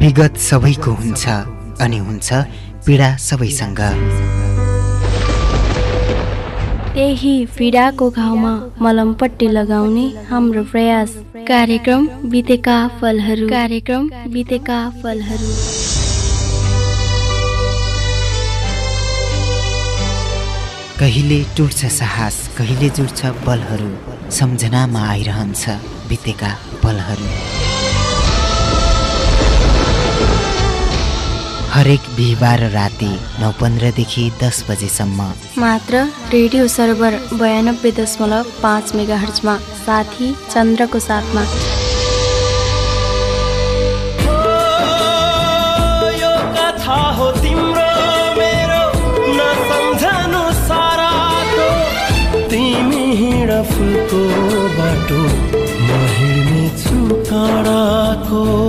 विगत सबैको हुन्छ अनि हुन्छ पीडा सबैसँग। त्यही पीडाको घाउमा मलमपट्टि लगाउने हाम्रो प्रयास। कार्यक्रम बितेका फलहरू। कार्यक्रम बितेका फलहरू। कहिले टुट्छ साहस कहिले जुट्छ बलहरू। सम्झनामा आइरहन्छ बितेका पलहरू हरेक बिहिबार राति नौ पन्ध्रदेखि दस बजेसम्म। मात्र रेडियो सर्भर बयानब्बे दशमलव पाँच मेगा हर्चमा साथी चन्द्रको साथमा। फुलको बाटो म हिँड्नेछु काँडाको।